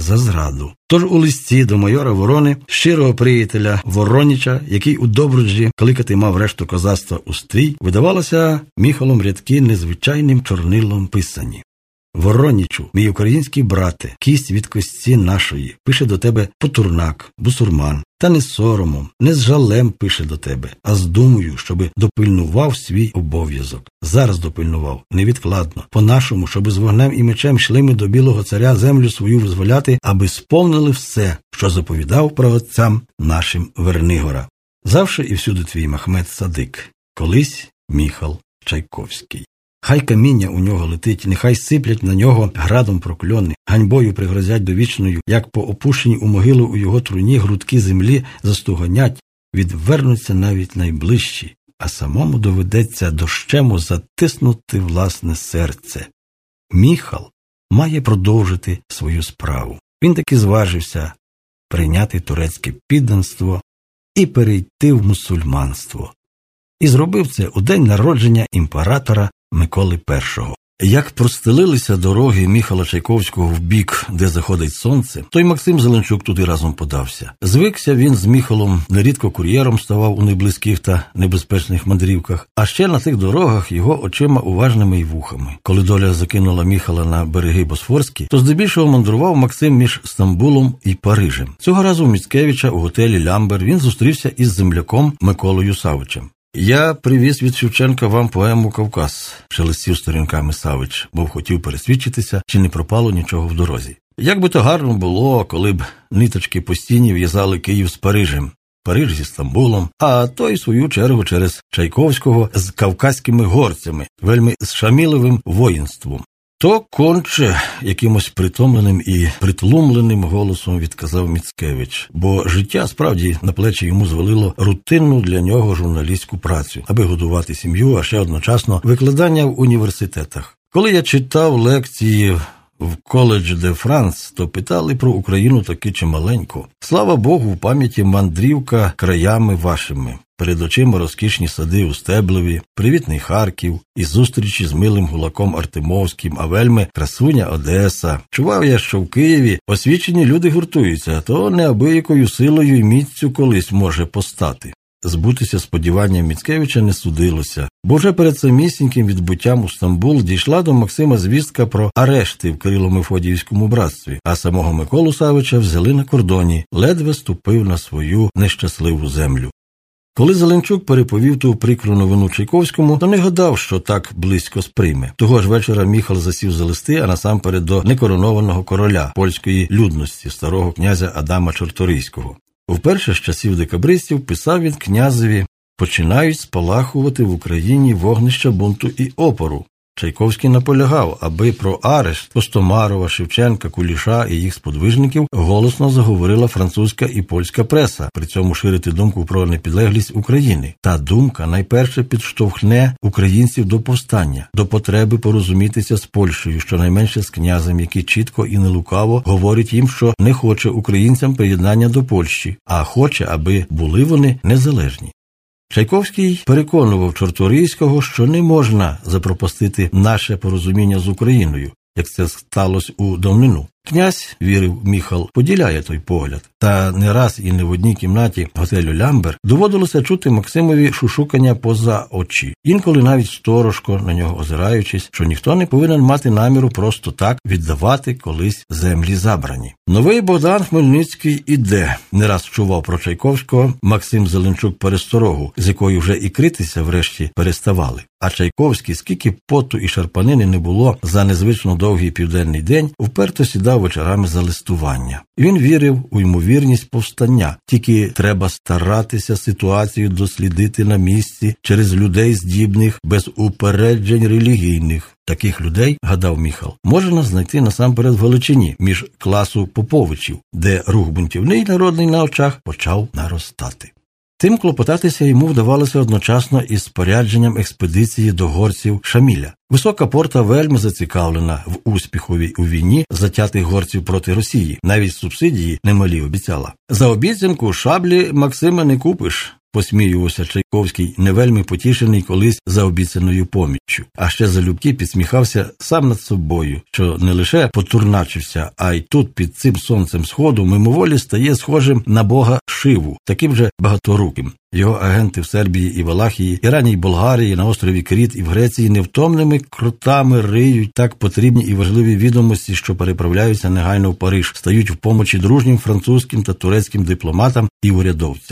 за зраду. Тож у листі до майора Ворони, щирого приятеля Вороніча, який у Добруджі кликати мав решту козацтва у стрій, видавалося міхалом рядки незвичайним чорнилом писані. Воронічу, мій український брате, кість від кості нашої, пише до тебе потурнак, бусурман, та не соромом, не з жалем пише до тебе, а з думою, щоби допильнував свій обов'язок. Зараз допильнував, невідкладно, по-нашому, щоби з вогнем і мечем йшли ми до білого царя землю свою визволяти, аби сповнили все, що заповідав праотцям нашим Вернигора. Завше і всюди твій Махмед Садик, колись Міхал Чайковський. Хай каміння у нього летить, нехай сиплять на нього градом прокльони, ганьбою пригрозять довічною, як по опущенні у могилу у його труні грудки землі застугонять, відвернуться навіть найближчі, а самому доведеться дощему затиснути власне серце. Міхал має продовжити свою справу. Він таки зважився прийняти турецьке підданство і перейти в мусульманство. І зробив це у день народження імператора Миколи І. Як простелилися дороги Міхала Чайковського в бік, де заходить сонце, той Максим Зеленчук туди разом подався. Звикся він з Міхалом, нерідко кур'єром ставав у найблизьких та небезпечних мандрівках, а ще на тих дорогах його очима уважними й вухами. Коли доля закинула Міхала на береги Босфорські, то здебільшого мандрував Максим між Стамбулом і Парижем. Цього разу у Міцкевича у готелі Лямбер він зустрівся із земляком Миколою Савичем. Я привіз від Шевченка вам поему Кавказ, шелестів сторінками Савич, бо хотів пересвідчитися, чи не пропало нічого в дорозі. Як би то гарно було, коли б ниточки постійні в'язали Київ з Парижем, Париж зі Стамбулом, а той свою чергу через Чайковського з кавказькими горцями, вельми з шамілевим воїнством. То конче якимось притомленим і притлумленим голосом відказав Міцкевич, бо життя справді на плечі йому звалило рутинну для нього журналістську працю, аби годувати сім'ю, а ще одночасно викладання в університетах. Коли я читав лекції в коледж де Франс, то питали про Україну таки чималенько. Слава Богу, в пам'яті мандрівка краями вашими. Перед очима розкішні сади у Стеблеві, привітний Харків і зустрічі з милим гулаком Артемовським, а вельми красуня Одеса. Чував я, що в Києві освічені люди гуртуються, то неабиякою силою і міцю колись може постати. Збутися сподіванням Міцкевича не судилося, бо вже перед самісіньким відбуттям у Стамбул дійшла до Максима звістка про арешти в Кирило-Мефодіївському братстві, а самого Миколу Савича взяли на кордоні, ледве ступив на свою нещасливу землю. Коли Зеленчук переповів ту прикру новину Чайковському, то не гадав, що так близько сприйме. Того ж вечора Міхал засів за листи, а насамперед до некоронованого короля польської людності, старого князя Адама Чорторийського. Вперше з часів декабристів писав він князеві починають спалахувати в Україні вогнища бунту і опору. Чайковський наполягав, аби про арешт Костомарова, Шевченка, Куліша і їх сподвижників голосно заговорила французька і польська преса, при цьому ширити думку про непідлеглість України. Та думка найперше підштовхне українців до повстання, до потреби порозумітися з Польщею, щонайменше з князем, який чітко і нелукаво говорить їм, що не хоче українцям приєднання до Польщі, а хоче, аби були вони незалежні. Чайковський переконував Чорторийського, що не можна запропустити наше порозуміння з Україною, як це сталося у давнину. Князь, вірив Міхал, поділяє той погляд. Та не раз і не в одній кімнаті готелю Лямбер доводилося чути Максимові шушукання поза очі, інколи навіть сторожко на нього озираючись, що ніхто не повинен мати наміру просто так віддавати колись землі забрані. Новий Богдан Хмельницький іде. Не раз чував про Чайковського Максим Зеленчук пересторогу, з якою вже і критися врешті переставали. А Чайковський, скільки поту і шарпанини не було за незвично довгий південний день, вперто сідав вечорами за листування. Він вірив у ймовірність повстання, тільки треба старатися ситуацію дослідити на місці через людей, здібних без упереджень релігійних. Таких людей, гадав Міхал, можна знайти насамперед в Галичині між класу поповичів, де рух бунтівний народний на очах почав наростати. Тим клопотатися йому вдавалося одночасно із спорядженням експедиції до горців Шаміля. Висока порта вельми зацікавлена в успіховій у війні затятих горців проти Росії. Навіть субсидії немалі обіцяла. За обіцянку шаблі Максима не купиш. Посміювався Чайковський, не вельми потішений колись за обіцяною поміччю. А ще залюбки підсміхався сам над собою, що не лише потурначився, а й тут під цим сонцем сходу мимоволі стає схожим на бога Шиву, таким же багаторуким. Його агенти в Сербії і Валахії, Ірані й Болгарії, на острові Кріт і в Греції невтомними крутами риють так потрібні і важливі відомості, що переправляються негайно в Париж, стають в помочі дружнім французьким та турецьким дипломатам і урядовцям.